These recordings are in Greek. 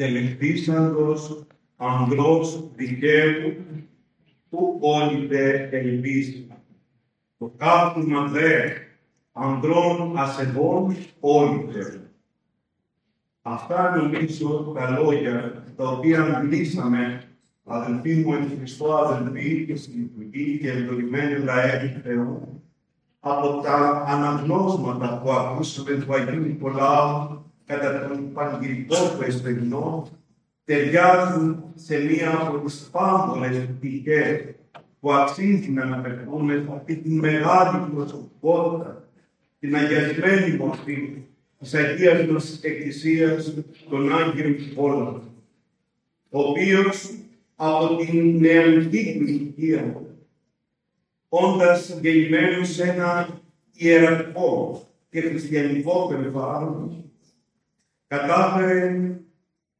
τελεχθήσαντος ανδρός δικαίου, που όλητε ελπίζει. Το κάθισμα δε ανδρών ασεβών όλητε. Αυτά νομίζω τα λόγια τα οποία μιλήσαμε αδελφοί μου εν Χριστώ, αδελφοί και στην λειτουργή και εντολημένοι λαέ του Θεού, από τα αναγνώσματα που ακούσαμε του Αγίου Νικολάου κατά τον πανηγυρικό του εσπερινό, ταιριάζουν σε μία από τις πάμπολες πτυχές που αξίζει να αναφερθούμε σε αυτή τη μεγάλη προσωπικότητα, την αγιασμένη μορφή της Αγίας μας Εκκλησίας, των Άγιων Πόλων, ο οποίος από την νεανική ηλικία, όντας γεννημένος σε ένα ιεραρχικό και χριστιανικό περιβάλλον, κατάφερε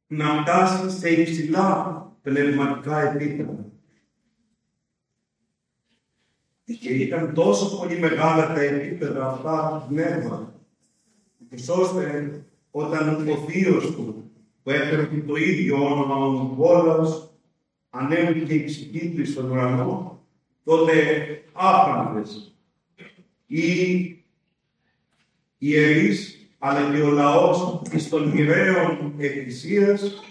να φτάσει σε υψηλά πνευματικά επίπεδα. Και ήταν τόσο πολύ μεγάλα τα επίπεδα αυτά πνεύμα, ώστε όταν ο θείος του, που έφερε το ίδιο όνομα ο Νικόλαος, ανέβηκε η ψυχή του στον ουρανό, τότε άφραντες οι ιερείς, αλλά και ο λαός της των μοιραίων εκκλησίας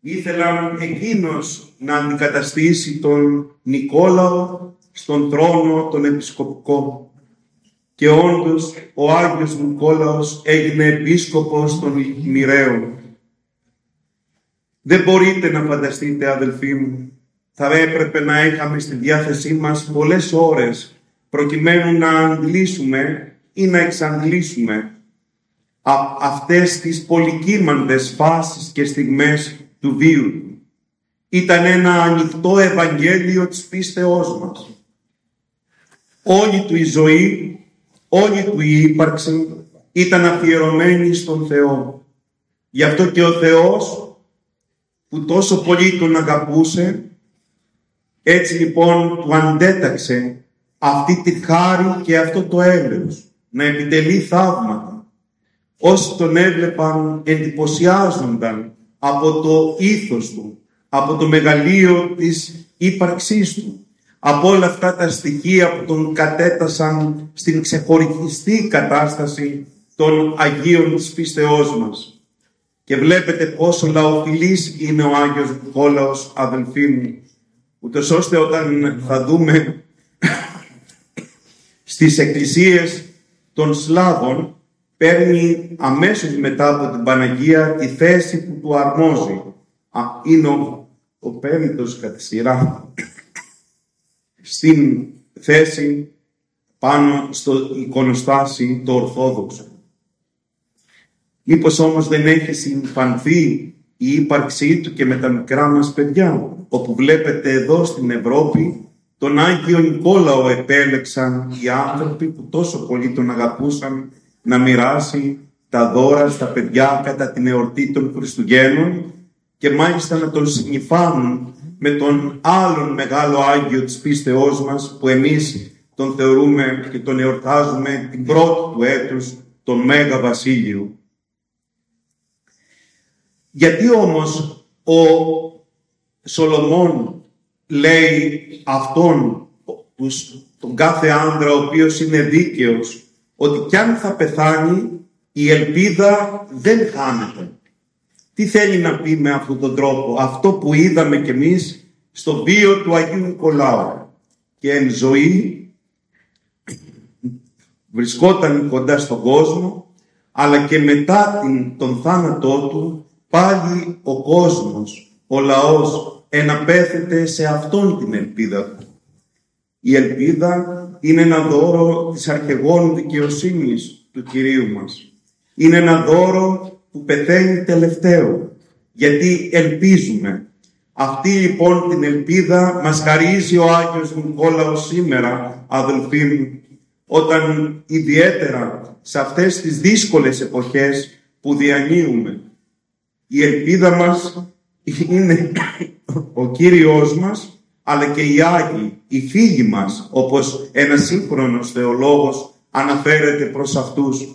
ήθελαν εκείνος να αντικαταστήσει τον Νικόλαο στον θρόνο των επισκοπικών. Και όντως ο Άγιος Νικόλαος έγινε επίσκοπος των μοιραίων. Δεν μπορείτε να φανταστείτε αδελφοί μου, θα έπρεπε να είχαμε στη διάθεσή μας πολλές ώρες προκειμένου να αντλήσουμε ή να εξαντλήσουμε αυτές τις πολυκύμαντες φάσεις και στιγμές του βίου του. Ήταν ένα ανοιχτό Ευαγγέλιο της πίστεώς μας. Όλη του η ζωή, όλη του η ύπαρξη ήταν αφιερωμένη στον Θεό. Γι' αυτό και ο Θεός που τόσο πολύ τον αγαπούσε, έτσι λοιπόν του αντέταξε αυτή τη χάρη και αυτό το έλεος, να επιτελεί θαύματα. Όσοι τον έβλεπαν εντυπωσιάζονταν από το ήθος του, από το μεγαλείο της ύπαρξής του, από όλα αυτά τα στοιχεία που τον κατέτασαν στην ξεχωριστή κατάσταση των Αγίων της πίστεώς μας. Και βλέπετε πόσο λαοφιλής είναι ο Άγιος Νικόλαος, αδελφοί μου, ούτως ώστε όταν θα δούμε στις εκκλησίες των Σλάβων, παίρνει αμέσως μετά από την Παναγία τη θέση που του αρμόζει. Α, είναι ο, ο πέμπτος κατά σειρά στην θέση πάνω στο εικονοστάσι το Ορθόδοξο. Μήπως όμως δεν έχει συμφανθεί η ύπαρξή του και με τα μικρά μας παιδιά, όπου βλέπετε εδώ στην Ευρώπη τον Άγιο Νικόλαο επέλεξαν οι άνθρωποι που τόσο πολύ τον αγαπούσαν να μοιράσει τα δώρα στα παιδιά κατά την εορτή των Χριστουγέννων και μάλιστα να τον συνυφάνουν με τον άλλον μεγάλο Άγιο της πίστεώς μας που εμείς τον θεωρούμε και τον εορτάζουμε την πρώτη του έτους, τον Μέγα Βασίλειο. Γιατί όμως ο Σολομών λέει αυτόν τον κάθε άντρα ο οποίος είναι δίκαιος ότι κι αν θα πεθάνει η ελπίδα δεν χάνεται. Τι θέλει να πει με αυτόν τον τρόπο, αυτό που είδαμε κι εμείς στο βίο του Αγίου Νικολάου και εν ζωή βρισκόταν κοντά στον κόσμο αλλά και μετά την, τον θάνατό του πάλι ο κόσμος, ο λαός εναπέθεται σε αυτόν την ελπίδα του. Η ελπίδα είναι ένα δώρο της αρχαιγόνου δικαιοσύνης του Κυρίου μας. Είναι ένα δώρο που πεθαίνει τελευταίο, γιατί ελπίζουμε. Αυτή λοιπόν την ελπίδα μας χαρίζει ο Άγιος Νικόλαος σήμερα, αδελφοί μου, όταν ιδιαίτερα σε αυτές τις δύσκολες εποχές που διανύουμε, η ελπίδα μας είναι ο Κύριος μας, αλλά και οι Άγιοι, οι φίλοι μας, όπως ένας σύγχρονος θεολόγος αναφέρεται προς αυτούς.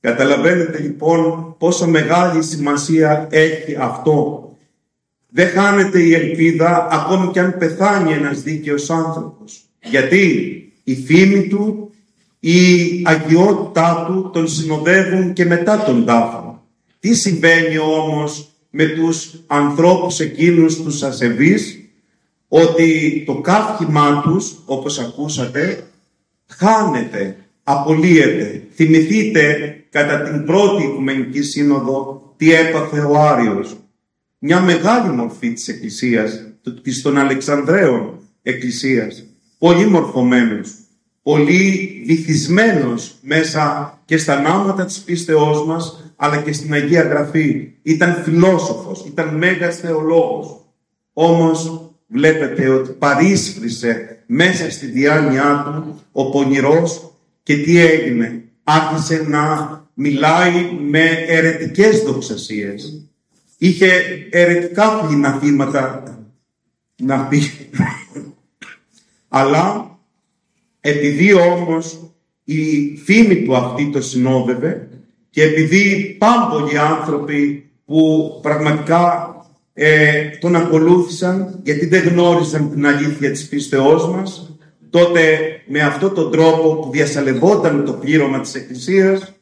Καταλαβαίνετε λοιπόν πόσο μεγάλη σημασία έχει αυτό. Δεν χάνεται η ελπίδα ακόμη και αν πεθάνει ένας δίκαιος άνθρωπος. Γιατί η φήμη του, η αγιότητά του τον συνοδεύουν και μετά τον τάφο. Τι συμβαίνει όμως με τους ανθρώπους εκείνους τους ασεβείς, ότι το καύχημά τους, όπως ακούσατε, χάνεται, απολύεται. Θυμηθείτε κατά την πρώτη Οικουμενική Σύνοδο τι έπαθε ο Άριος. Μια μεγάλη μορφή της Εκκλησίας, της των Αλεξανδρέων Εκκλησίας. Πολύ μορφωμένος, πολύ βυθισμένος μέσα και στα νάματα της πίστεώς μας, αλλά και στην Αγία Γραφή. Ήταν φιλόσοφος, ήταν μέγας θεολόγος. Όμως βλέπετε ότι παρίσφρισε μέσα στη διάνοιά του ο πονηρός και τι έγινε. Άρχισε να μιλάει με ερετικές δοξασίες. Είχε ερετικά πληναθήματα να πει. Αλλά επειδή όμως η φήμη του αυτή το συνόδευε και επειδή πάμπολοι άνθρωποι που πραγματικά ε, τον ακολούθησαν γιατί δεν γνώριζαν την αλήθεια της πίστεώς μας. Τότε με αυτόν τον τρόπο που διασαλευόταν το πλήρωμα της Εκκλησίας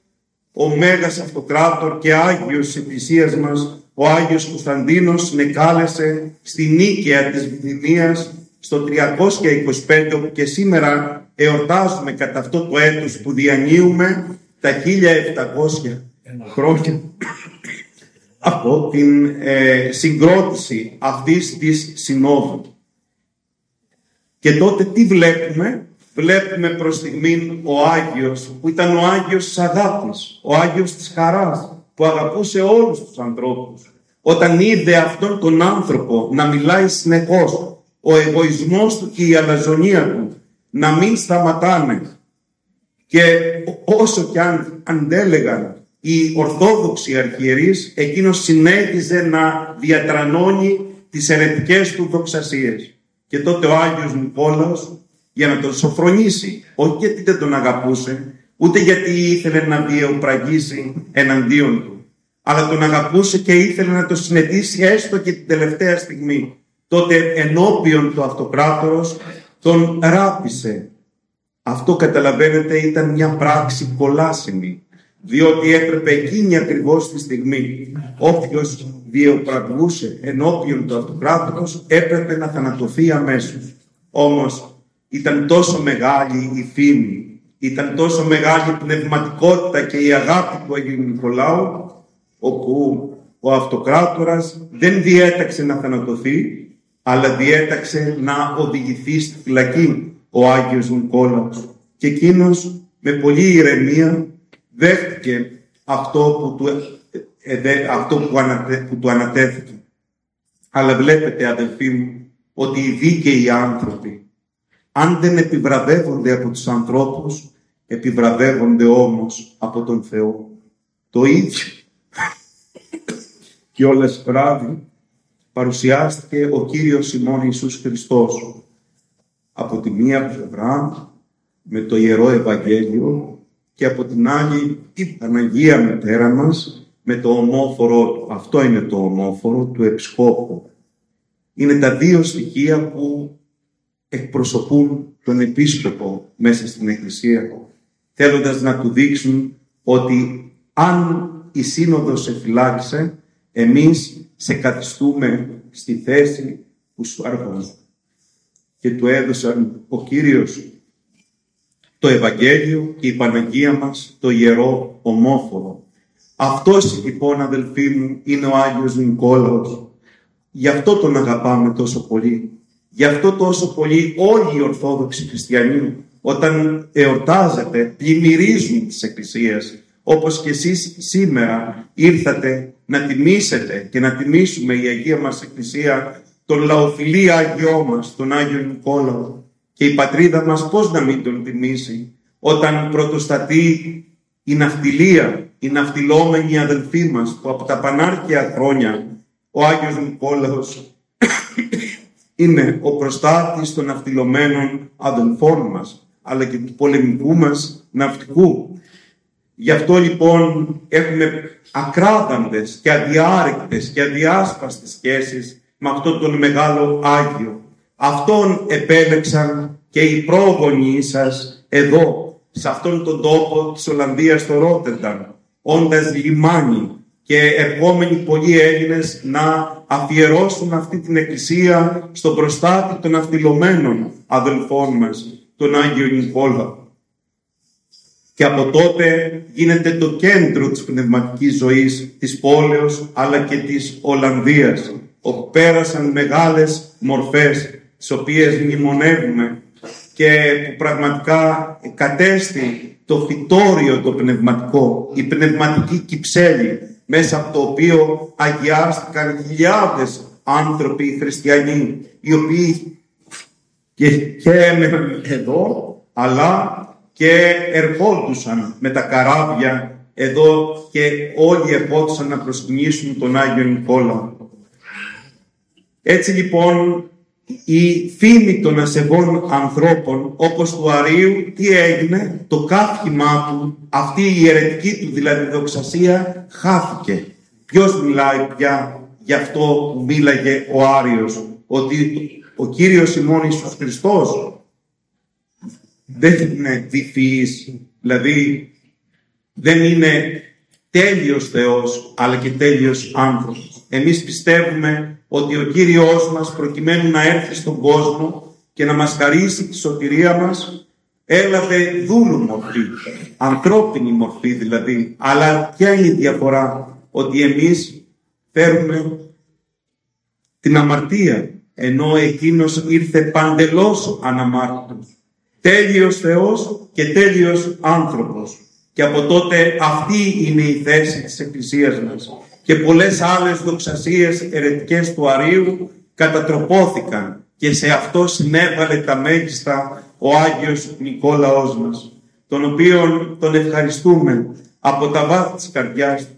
ο Μέγας Αυτοκράτορ και Άγιος της Εκκλησίας μας, ο Άγιος Κωνσταντίνος με κάλεσε στη νίκαια της Βυθινίας στο 325 όπου και σήμερα εορτάζουμε κατά αυτό το έτος που διανύουμε τα 1700 χρόνια από την ε, συγκρότηση αυτής της συνόδου. Και τότε τι βλέπουμε, βλέπουμε προς στιγμή ο Άγιος που ήταν ο Άγιος της αγάπης, ο Άγιος της χαράς που αγαπούσε όλους τους ανθρώπους. Όταν είδε αυτόν τον άνθρωπο να μιλάει συνεχώς, ο εγωισμός του και η αλαζονία του να μην σταματάνε και όσο και αν αντέλεγαν οι Ορθόδοξοι αρχιερείς, εκείνος συνέχιζε να διατρανώνει τις ερετικές του δοξασίες. Και τότε ο Άγιος Νικόλαος για να τον σοφρονήσει. Όχι γιατί δεν τον αγαπούσε, ούτε γιατί ήθελε να βιοπραγήσει εναντίον του. Αλλά τον αγαπούσε και ήθελε να τον συνετίσει έστω και την τελευταία στιγμή. Τότε ενώπιον του αυτοκράτορος τον ράπησε. Αυτό καταλαβαίνετε ήταν μια πράξη κολάσιμη. Διότι έπρεπε εκείνη ακριβώς τη στιγμή όποιος βιοπραγούσε ενώπιον του αυτοκράτορος έπρεπε να θανατωθεί αμέσως. Όμως ήταν τόσο μεγάλη η φήμη, ήταν τόσο μεγάλη η πνευματικότητα και η αγάπη του Αγίου Νικολάου, όπου ο αυτοκράτορας δεν διέταξε να θανατωθεί, αλλά διέταξε να οδηγηθεί στη φυλακή ο Άγιος Νικόλαος. Και εκείνος με πολλή ηρεμία δέχτηκε αυτό που του, ε, αυτό που, ανατε, που του ανατέθηκε. Αλλά βλέπετε αδελφοί μου ότι οι δίκαιοι άνθρωποι αν δεν επιβραβεύονται από τους ανθρώπους, επιβραβεύονται όμως από τον Θεό. Το ίδιο. και όλες βράδυ παρουσιάστηκε ο Κύριος ημών Ιησούς Χριστός. Από τη μία πλευρά με το Ιερό Ευαγγέλιο και από την άλλη η Παναγία Μητέρα μας με το ομόφορό του. Αυτό είναι το ομόφορο του Επισκόπου. Είναι τα δύο στοιχεία που εκπροσωπούν τον επίσκοπο μέσα στην Εκκλησία, θέλοντας να του δείξουν ότι αν η Σύνοδος σε φυλάξε, εμείς σε καθιστούμε στη θέση που σου αρμόζει. Και του έδωσαν ο Κύριος το Ευαγγέλιο και η Παναγία μας το Ιερό Ομόφορο. Αυτός λοιπόν αδελφοί μου είναι ο Άγιος Νικόλαος. Γι' αυτό τον αγαπάμε τόσο πολύ. Γι' αυτό τόσο πολύ όλοι οι Ορθόδοξοι Χριστιανοί όταν εορτάζετε πλημμυρίζουν τις Εκκλησίες όπως και εσείς σήμερα ήρθατε να τιμήσετε και να τιμήσουμε η Αγία μας Εκκλησία τον λαοφιλή Άγιό μας, τον Άγιο Νικόλαο και η πατρίδα μας πώς να μην τον τιμήσει όταν πρωτοστατεί η ναυτιλία, η ναυτιλόμενη αδελφή μας που από τα πανάρχια χρόνια ο Άγιος Νικόλαος είναι ο προστάτης των ναυτιλωμένων αδελφών μας αλλά και του πολεμικού μας ναυτικού Γι' αυτό λοιπόν έχουμε ακράδαντες και αδιάρρηκτες και αδιάσπαστες σχέσεις με αυτόν τον μεγάλο Άγιο. Αυτόν επέλεξαν και οι πρόγονοι σας εδώ, σε αυτόν τον τόπο της Ολλανδίας, στο Ρότερνταμ, όντας λιμάνι και ερχόμενοι πολλοί Έλληνες να αφιερώσουν αυτή την εκκλησία στο προστάτη των αυτιλωμένων αδελφών μας, τον Άγιο Νικόλα. Και από τότε γίνεται το κέντρο της πνευματικής ζωής της πόλεως αλλά και της Ολλανδίας, όπου πέρασαν μεγάλες μορφές, τις οποίες μνημονεύουμε και που πραγματικά κατέστη το φυτόριο το πνευματικό, η πνευματική κυψέλη, μέσα από το οποίο αγιάστηκαν χιλιάδες άνθρωποι χριστιανοί, οι οποίοι και, και εδώ, αλλά και ερχόντουσαν με τα καράβια εδώ και όλοι ερχόντουσαν να προσκυνήσουν τον Άγιο Νικόλα. Έτσι λοιπόν η φήμη των ασεβών ανθρώπων όπως του Αρίου τι έγινε, το κάφημά του, αυτή η αιρετική του δηλαδή δοξασία χάθηκε. Ποιος μιλάει πια γι' αυτό που μίλαγε ο Άριος, ότι ο Κύριος ημών Ιησούς Χριστός; Δεν είναι διφυής, δηλαδή δεν είναι τέλειος Θεός, αλλά και τέλειος άνθρωπος. Εμείς πιστεύουμε ότι ο Κύριος μας προκειμένου να έρθει στον κόσμο και να μας χαρίσει τη σωτηρία μας, έλαβε δούλου μορφή, ανθρώπινη μορφή δηλαδή. Αλλά ποια είναι η διαφορά, ότι εμείς φέρουμε την αμαρτία, ενώ εκείνος ήρθε παντελώς αναμάρτητος. Τέλειος Θεός και τέλειος άνθρωπος. Και από τότε αυτή είναι η θέση της Εκκλησίας μας. Και πολλές άλλες δοξασίες ερετικές του Αρίου κατατροπώθηκαν και σε αυτό συνέβαλε τα μέγιστα ο Άγιος Νικόλαός μας, τον οποίον τον ευχαριστούμε από τα βάθη της καρδιάς,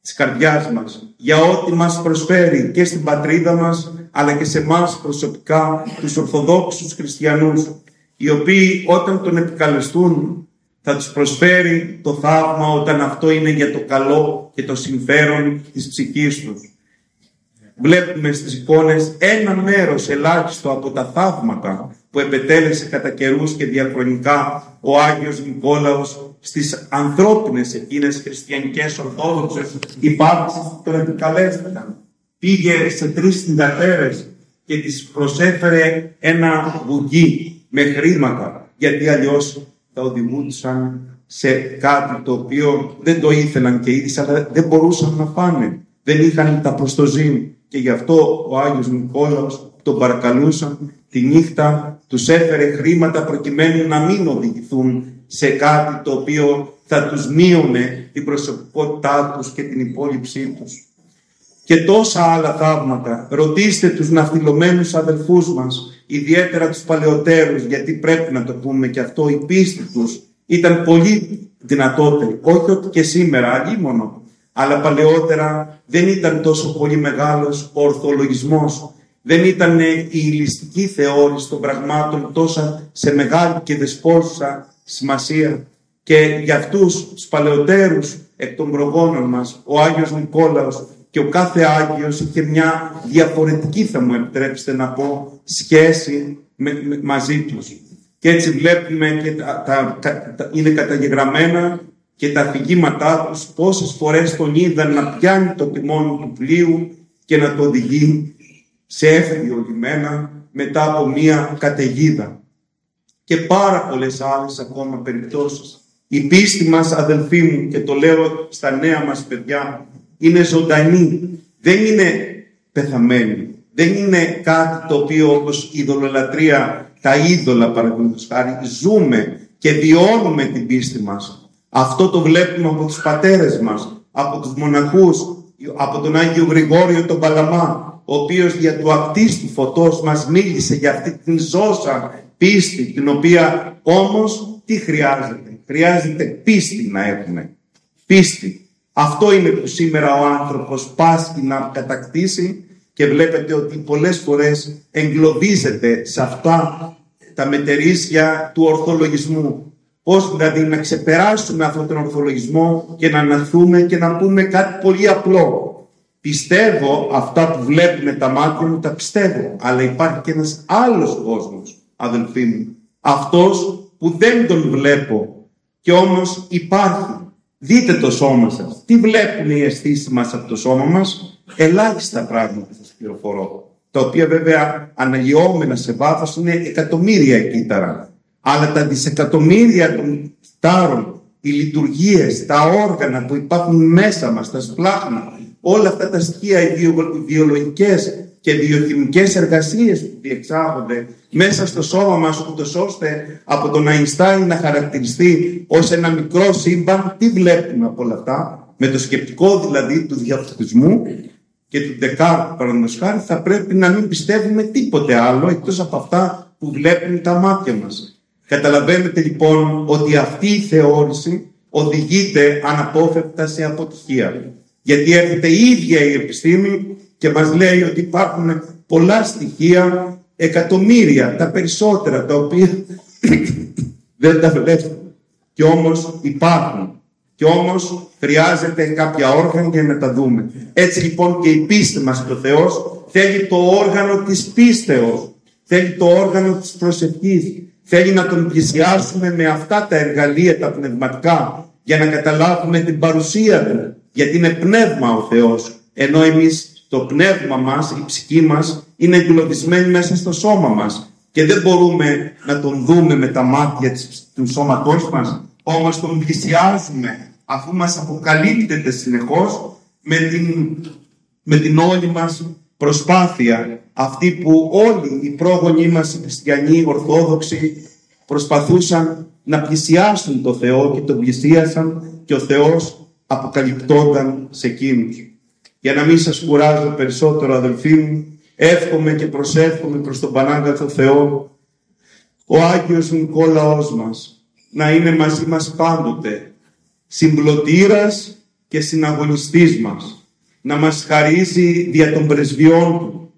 της καρδιάς μας για ό,τι μας προσφέρει και στην πατρίδα μας αλλά και σε μας προσωπικά τους Ορθοδόξους Χριστιανούς οι οποίοι όταν τον επικαλεστούν θα τους προσφέρει το θαύμα όταν αυτό είναι για το καλό και το συμφέρον της ψυχής τους. Βλέπουμε στις εικόνες ένα μέρος ελάχιστο από τα θαύματα που επετέλεσε κατά καιρούς και διαχρονικά ο Άγιος Νικόλαος στις ανθρώπινες εκείνες χριστιανικές ορθόδοξες υπάρξεις που τον επικαλέστηκαν. Πήγε σε τρεις συντατέρες και τις προσέφερε ένα βουγγί με χρήματα, γιατί αλλιώς θα οδηγούσαν σε κάτι το οποίο δεν το ήθελαν και ήδη, αλλά δεν μπορούσαν να φάνε. Δεν είχαν τα προστοζήν. Και γι' αυτό ο Άγιος Νικόλαος τον παρακαλούσαν τη νύχτα, τους έφερε χρήματα προκειμένου να μην οδηγηθούν σε κάτι το οποίο θα τους μείωνε την προσωπικότητά τους και την υπόλοιψή τους. Και τόσα άλλα θαύματα. Ρωτήστε τους ναυτιλωμένους αδελφούς μας ιδιαίτερα τους παλαιότερους, γιατί πρέπει να το πούμε και αυτό, η πίστη τους ήταν πολύ δυνατότερη. Όχι ότι και σήμερα, αλλήμωνο, αλλά παλαιότερα δεν ήταν τόσο πολύ μεγάλος ο ορθολογισμός. Δεν ήταν η ληστική θεώρηση των πραγμάτων τόσο σε μεγάλη και δεσπόζουσα σημασία. Και για αυτούς τους παλαιότερους εκ των προγόνων μας, ο Άγιος Νικόλαος και ο κάθε Άγιος είχε μια διαφορετική, θα μου επιτρέψετε να πω, σχέση με, μαζί τους. Και έτσι βλέπουμε και τα, τα, είναι καταγεγραμμένα και τα αφηγήματά τους πόσες φορές τον είδαν να πιάνει το τιμόνι του πλοίου και να το οδηγεί σε έφυγο λιμένα μετά από μία καταιγίδα. Και πάρα πολλές άλλες ακόμα περιπτώσεις. Η πίστη μας αδελφοί μου και το λέω στα νέα μας παιδιά είναι ζωντανή, δεν είναι πεθαμένη. Δεν είναι κάτι το οποίο όπως η ειδωλολατρία, τα είδωλα παραδείγματος χάρη, ζούμε και βιώνουμε την πίστη μας. Αυτό το βλέπουμε από τους πατέρες μας, από τους μοναχούς, από τον Άγιο Γρηγόριο τον Παλαμά, ο οποίος για του ακτίστου φωτός μας μίλησε για αυτή την ζώσα πίστη, την οποία όμως τι χρειάζεται; Χρειάζεται πίστη να έχουμε. Πίστη. Αυτό είναι που σήμερα ο άνθρωπος πάσχει να κατακτήσει και βλέπετε ότι πολλές φορές εγκλωβίζεται σε αυτά τα μετερίσια του ορθολογισμού. Πώς δηλαδή να ξεπεράσουμε αυτόν τον ορθολογισμό και να αναθούμε και να πούμε κάτι πολύ απλό. Πιστεύω αυτά που βλέπουμε τα μάτια μου, τα πιστεύω. Αλλά υπάρχει και ένας άλλος κόσμος, αδελφοί μου. Αυτός που δεν τον βλέπω και όμως υπάρχει. Δείτε το σώμα σας. Τι βλέπουν οι αισθήσεις μας από το σώμα μας; Ελάχιστα πράγματα σας πληροφορώ. Τα οποία βέβαια αναλυόμενα σε βάθος είναι εκατομμύρια κύτταρα. Αλλά τα δισεκατομμύρια των τάρων, οι λειτουργίες, τα όργανα που υπάρχουν μέσα μας, τα σπλάχνα, όλα αυτά τα στοιχεία, οι βιολογικές και βιοχημικές εργασίες που διεξάγονται μέσα στο σώμα μας, ούτως ώστε από τον Αϊνστάιν να χαρακτηριστεί ως ένα μικρό σύμπαν, τι βλέπουμε από όλα αυτά, με το σκεπτικό δηλαδή του διαφωτισμού και του Ντεκάρ, παραδείγματος χάρη, θα πρέπει να μην πιστεύουμε τίποτε άλλο εκτός από αυτά που βλέπουν τα μάτια μας. Καταλαβαίνετε λοιπόν ότι αυτή η θεώρηση οδηγείται αναπόφευκτα σε αποτυχία. Γιατί έρχεται η ίδια η επιστήμη και μας λέει ότι υπάρχουν πολλά στοιχεία, εκατομμύρια, τα περισσότερα, τα οποία δεν τα βλέπουμε. Και όμως υπάρχουν. Και όμως χρειάζεται κάποια όργανα για να τα δούμε. Έτσι λοιπόν και η πίστη μας στο Θεός θέλει το όργανο της πίστεως. Θέλει το όργανο της προσευχής. Θέλει να τον πλησιάσουμε με αυτά τα εργαλεία τα πνευματικά για να καταλάβουμε την παρουσία του. Γιατί είναι πνεύμα ο Θεός. Ενώ εμείς το πνεύμα μας, η ψυχή μας είναι εγκλωβισμένη μέσα στο σώμα μας. Και δεν μπορούμε να τον δούμε με τα μάτια του σώματός μας, όμως τον πλησιάζουμε αφού μας αποκαλύπτεται συνεχώς με την, με την όλη μας προσπάθεια. Αυτή που όλοι οι πρόγονοί μας οι χριστιανοί, οι ορθόδοξοι προσπαθούσαν να πλησιάσουν το Θεό και τον πλησίασαν και ο Θεός αποκαλυπτόταν σε εκείνους. Για να μην σας κουράζω περισσότερο αδελφοί μου, εύχομαι και προσεύχομαι προς τον Πανάγαθο Θεό, ο Άγιος Νικόλαός μας, να είναι μαζί μας πάντοτε, συμπλωτήρας και συναγωνιστής μας, να μας χαρίζει δια των πρεσβειών Του,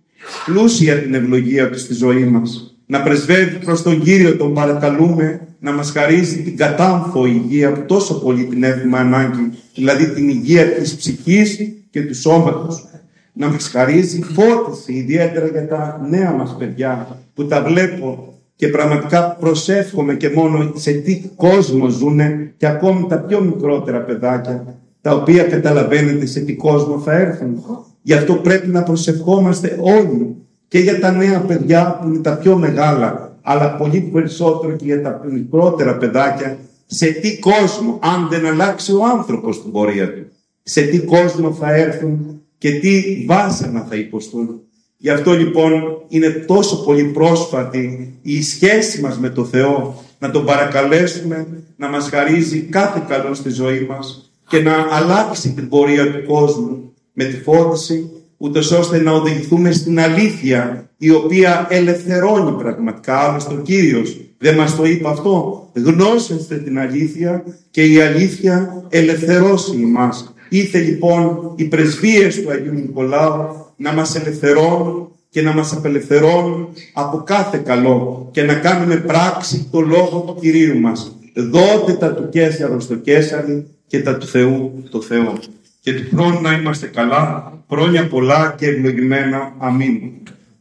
πλούσια την ευλογία Του στη ζωή μας, να πρεσβεύει προς τον Κύριο τον παρακαλούμε να μας χαρίζει την κατάμφο υγεία που τόσο πολύ την έχουμε ανάγκη, δηλαδή την υγεία της ψυχής και του σώματος. Να μας χαρίζει φώτιση, ιδιαίτερα για τα νέα μας παιδιά που τα βλέπω και πραγματικά προσεύχομαι και μόνο σε τι κόσμο ζουνε και ακόμη τα πιο μικρότερα παιδάκια τα οποία καταλαβαίνετε σε τι κόσμο θα έρθουν. Γι' αυτό πρέπει να προσευχόμαστε όλοι και για τα νέα παιδιά που είναι τα πιο μεγάλα αλλά πολύ περισσότερο και για τα μικρότερα παιδάκια σε τι κόσμο αν δεν αλλάξει ο άνθρωπος την πορεία του σε τι κόσμο θα έρθουν και τι βάσανα θα υποστούν. Γι' αυτό λοιπόν είναι τόσο πολύ πρόσφατη η σχέση μας με το Θεό, να τον παρακαλέσουμε να μας χαρίζει κάθε καλό στη ζωή μας και να αλλάξει την πορεία του κόσμου με τη φώτιση, ούτως ώστε να οδηγηθούμε στην αλήθεια η οποία ελευθερώνει πραγματικά. Άλλωστε ο Κύριος δεν μας το είπε αυτό. Γνώσεστε την αλήθεια και η αλήθεια ελευθερώσει εμάς. Ήρθε λοιπόν οι πρεσβείες του Αγίου Νικολάου να μας ελευθερώνουν και να μας απελευθερώνουν από κάθε καλό και να κάνουμε πράξη το λόγο του Κυρίου μας. Δότε τα του Κέσσαρο στο Κέσσαρι και τα του Θεού το Θεό. Και του χρόνου να είμαστε καλά, χρόνια πολλά και ευλογημένα. Αμήν.